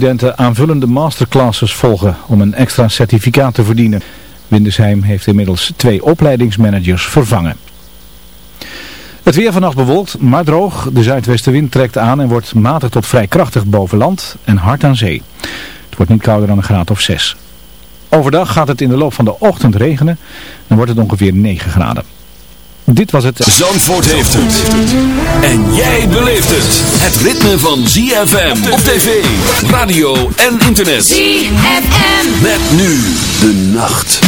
Studenten aanvullende masterclasses volgen om een extra certificaat te verdienen. Windesheim heeft inmiddels twee opleidingsmanagers vervangen. Het weer vannacht bewolkt, maar droog. De zuidwestenwind trekt aan en wordt matig tot vrij krachtig boven land en hard aan zee. Het wordt niet kouder dan een graad of 6. Overdag gaat het in de loop van de ochtend regenen. Dan wordt het ongeveer 9 graden. Dit was het... Zandvoort heeft het. En jij beleeft het. Het ritme van ZFM op tv, radio en internet. ZFM. Met nu de nacht.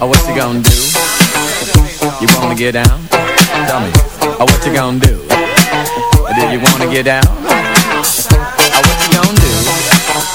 Oh, what you gonna do? You wanna get down? Tell me. Oh, what you gonna do? Do you wanna get down? Oh, what you gonna do?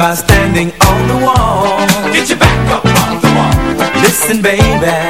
By standing on the wall. Get your back up on the wall. Listen, baby,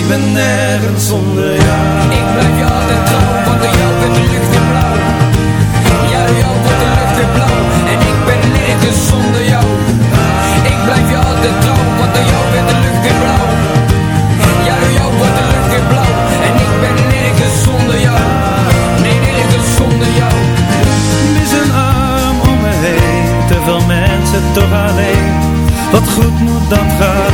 Ik ben nergens zonder jou. Ik blijf je altijd trouw, want door jou werd de lucht weer blauw. Ja, door jou wordt de lucht weer blauw. En ik ben nergens zonder jou. Ik blijf je altijd trouw, want door jou werd de lucht weer blauw. Ja, door jou wordt de lucht weer blauw. En ik ben nergens zonder jou. Nee, nergens zonder jou. Mis een arm om me heen. Te veel mensen toch alleen. Wat goed moet, dat gaat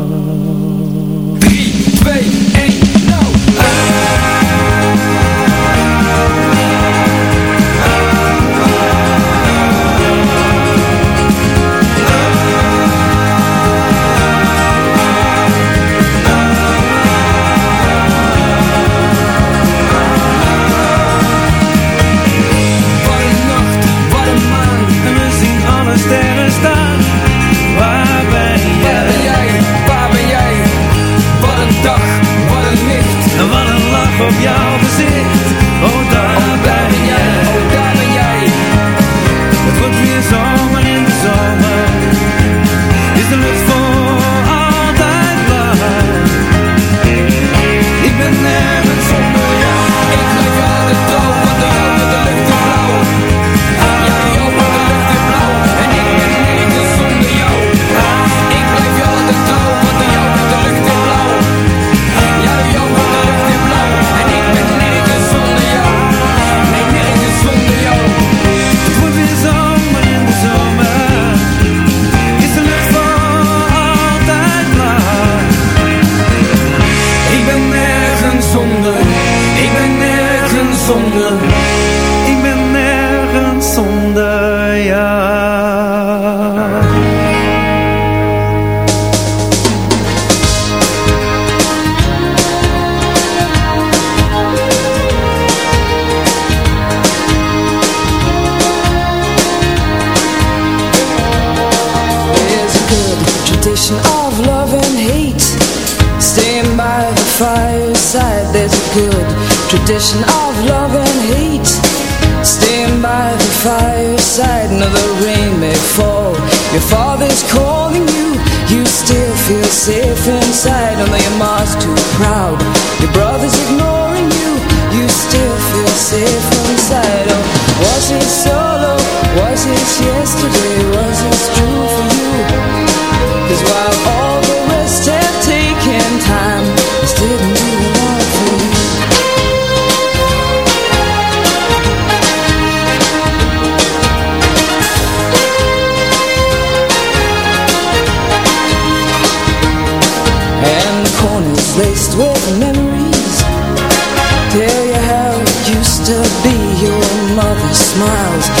Op jouw gezicht. Smiles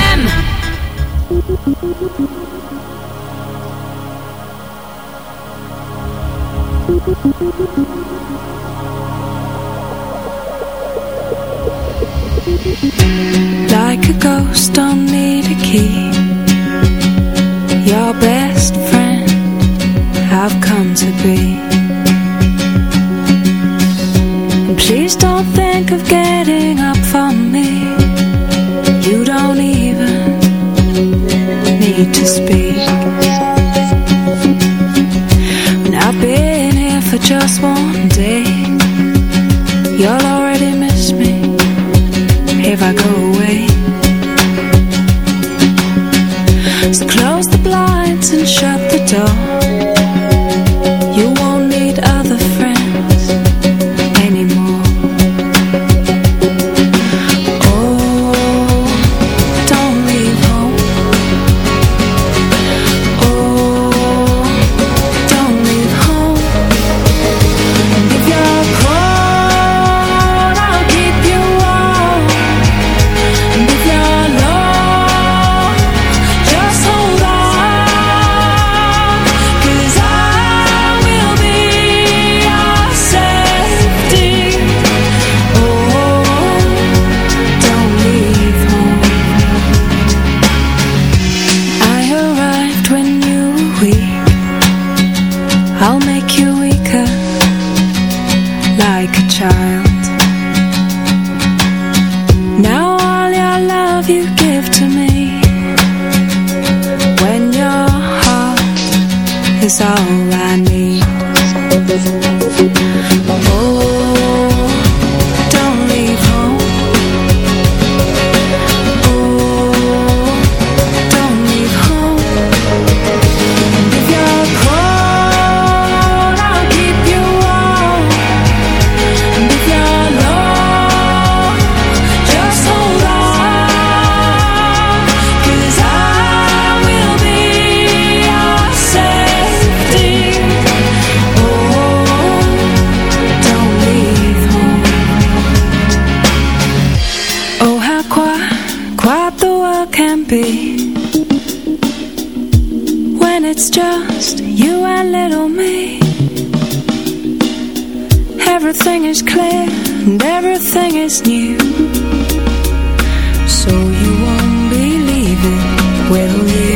away. everything is clear and everything is new So you won't be leaving, will you?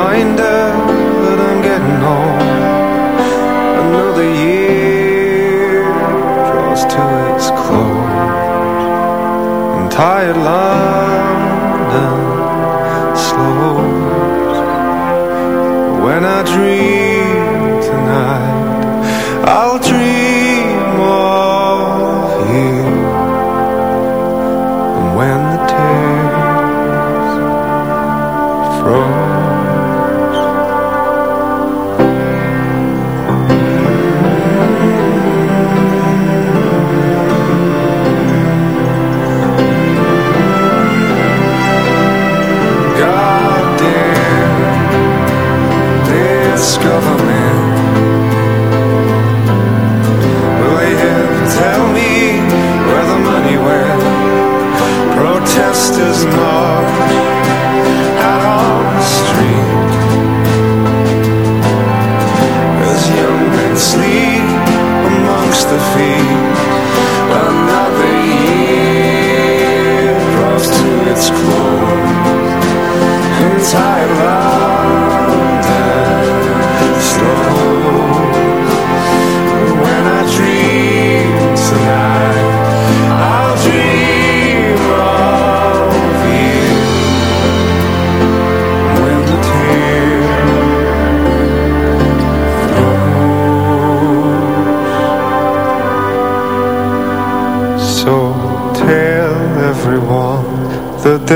reminder that I'm getting old. Another year draws to its close. Tired love.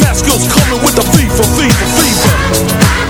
Mascots coming with the fever, fever, fever.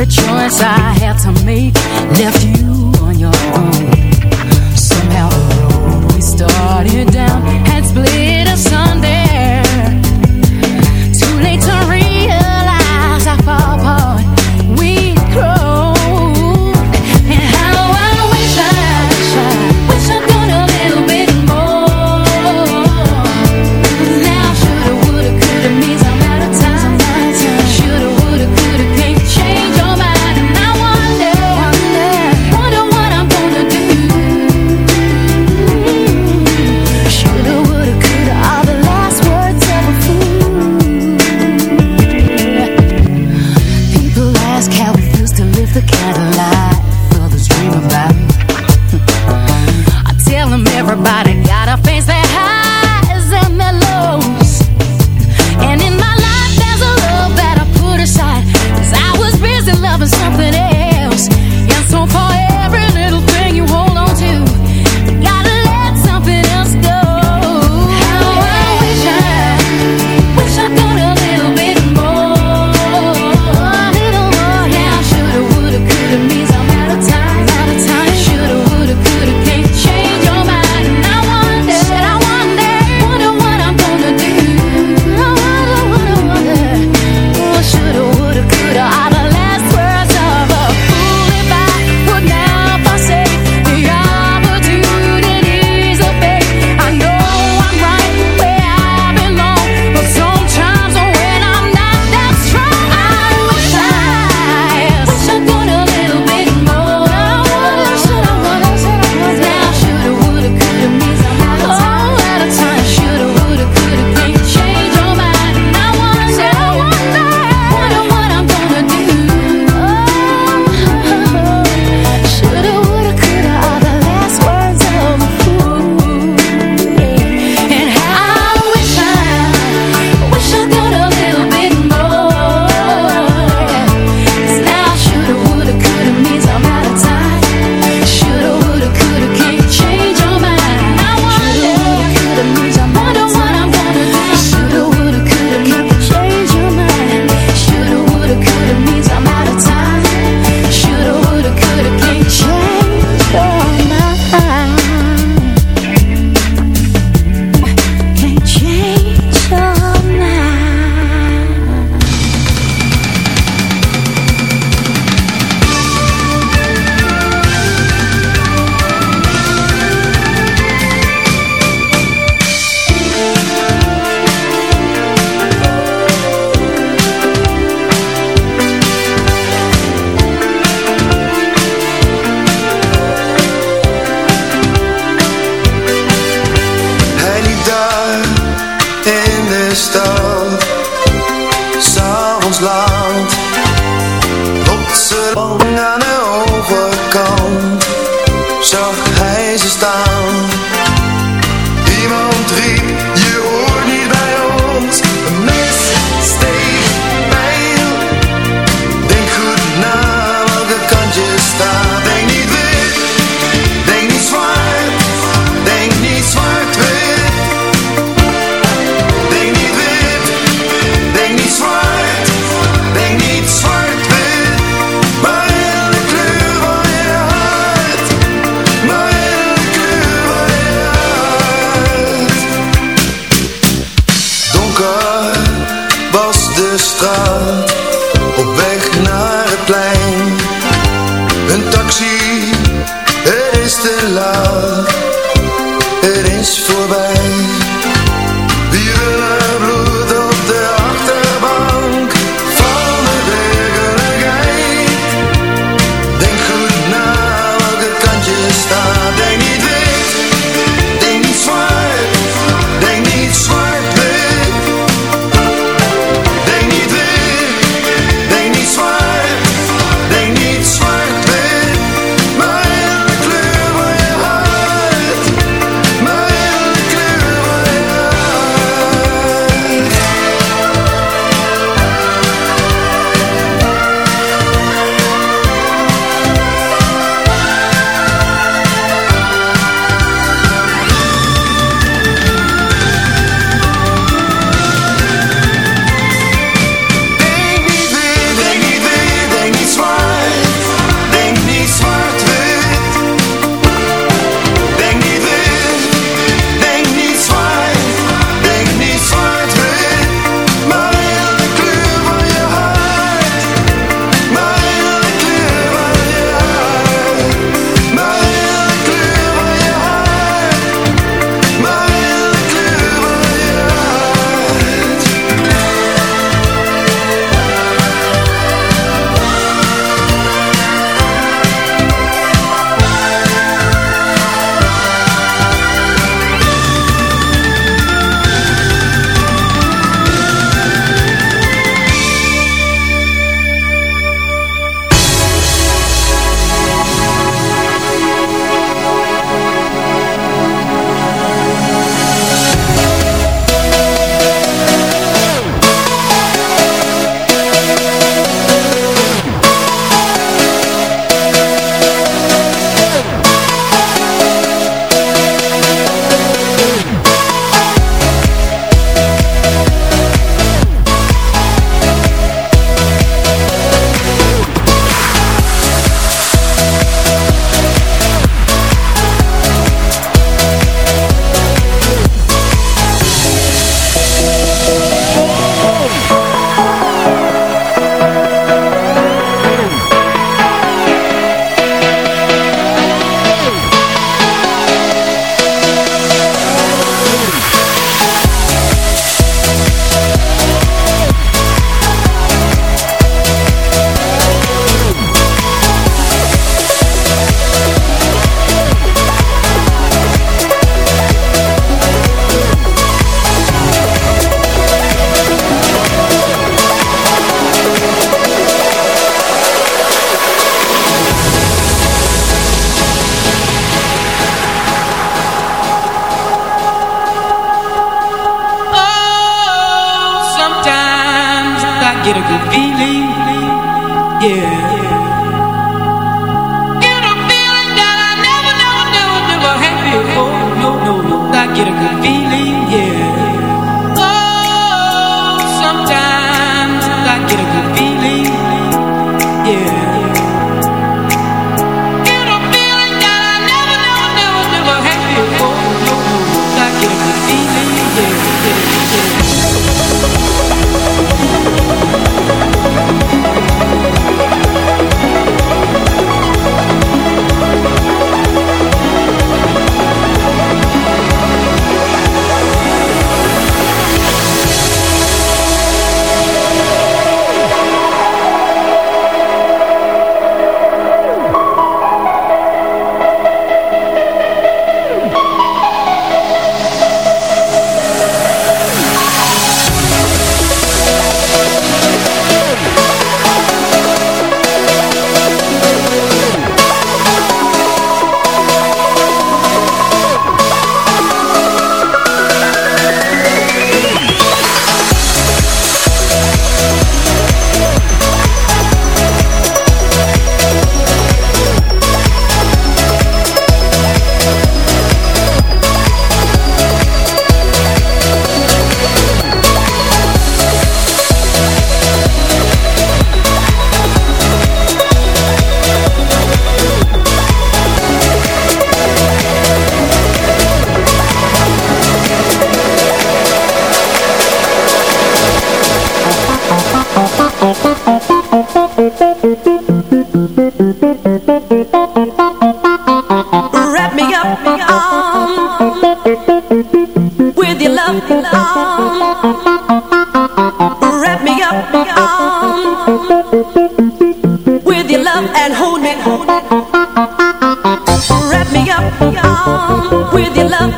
every choice I had to make left you on your own.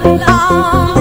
Love,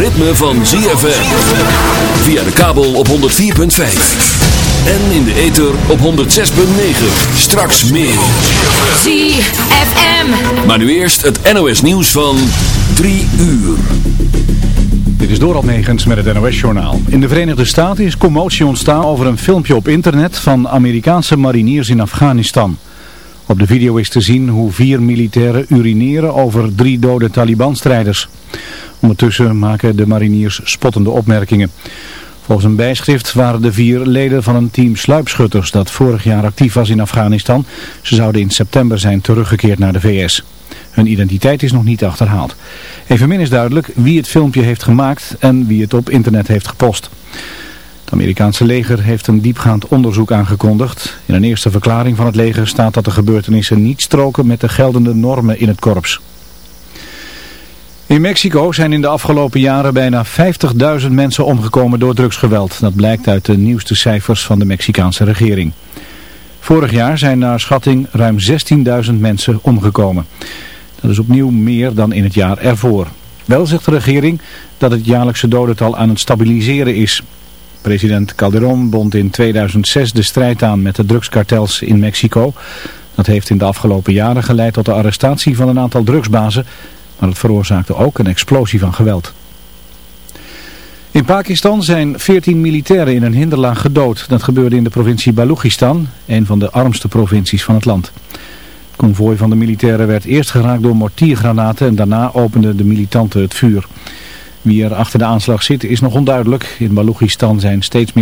ritme van ZFM. Via de kabel op 104.5. En in de ether op 106.9. Straks meer. ZFM. Maar nu eerst het NOS nieuws van 3 uur. Dit is Dorald Negens met het NOS-journaal. In de Verenigde Staten is commotie ontstaan over een filmpje op internet van Amerikaanse mariniers in Afghanistan. Op de video is te zien hoe vier militairen urineren over drie dode Taliban-strijders. Ondertussen maken de mariniers spottende opmerkingen. Volgens een bijschrift waren de vier leden van een team sluipschutters dat vorig jaar actief was in Afghanistan. Ze zouden in september zijn teruggekeerd naar de VS. Hun identiteit is nog niet achterhaald. Evenmin is duidelijk wie het filmpje heeft gemaakt en wie het op internet heeft gepost. Het Amerikaanse leger heeft een diepgaand onderzoek aangekondigd. In een eerste verklaring van het leger staat dat de gebeurtenissen niet stroken met de geldende normen in het korps. In Mexico zijn in de afgelopen jaren bijna 50.000 mensen omgekomen door drugsgeweld. Dat blijkt uit de nieuwste cijfers van de Mexicaanse regering. Vorig jaar zijn naar schatting ruim 16.000 mensen omgekomen. Dat is opnieuw meer dan in het jaar ervoor. Wel zegt de regering dat het jaarlijkse dodental aan het stabiliseren is. President Calderon bond in 2006 de strijd aan met de drugskartels in Mexico. Dat heeft in de afgelopen jaren geleid tot de arrestatie van een aantal drugsbazen, maar het veroorzaakte ook een explosie van geweld. In Pakistan zijn 14 militairen in een hinderlaag gedood. Dat gebeurde in de provincie Balochistan, een van de armste provincies van het land. Het konvooi van de militairen werd eerst geraakt door mortiergranaten en daarna openden de militanten het vuur. Wie er achter de aanslag zit is nog onduidelijk. In Balochistan zijn steeds meer